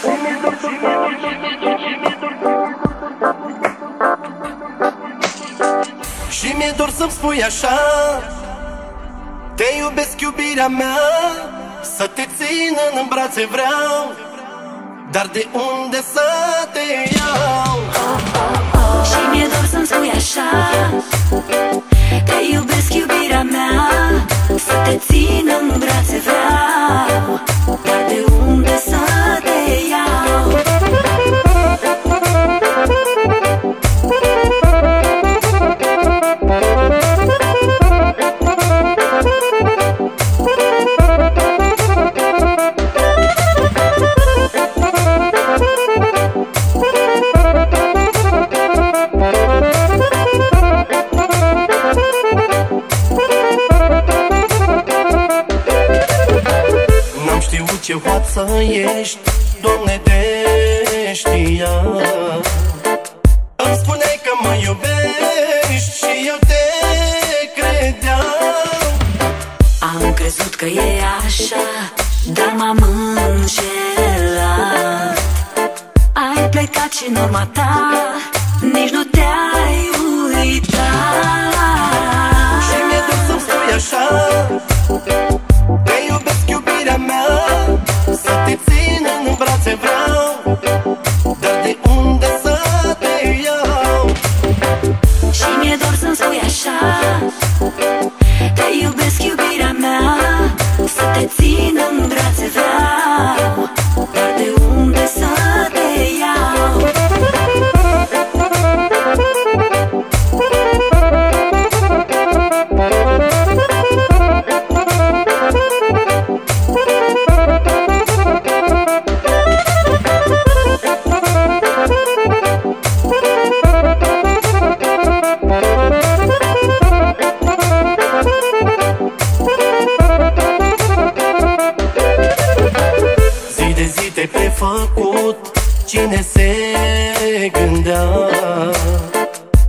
Și mi-e dor să-mi spui așa Te iubesc iubirea mea Să te țin în brațe vreau Dar de unde să te iau? Și mi-e dor să-mi spui așa Te iubesc iubirea mea Să te țin în brațe vreau știut ce hoață ești Doamne, de știa Îmi spuneai că mă iubești Și eu te credeam. Am crezut că e așa Dar m-am înșelat. Ai plecat și în urma ta te-ai prefăcut Cine se gândea.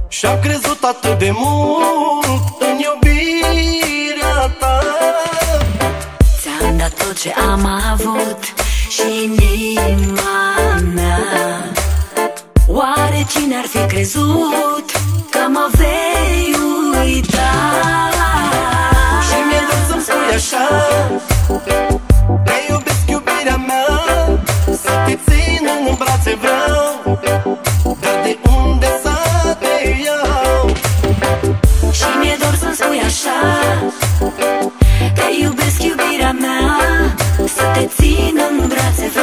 Și-a crezut atât de mult În iubirea ta. Ți-am dat tot ce am avut și inima mea. Oare cine ar fi crezut că mă vei uita? vreau Dar de unde să te iau? Și mi-e dor să-mi spui așa Te iubesc iubirea mea Să te țin în brațe vreau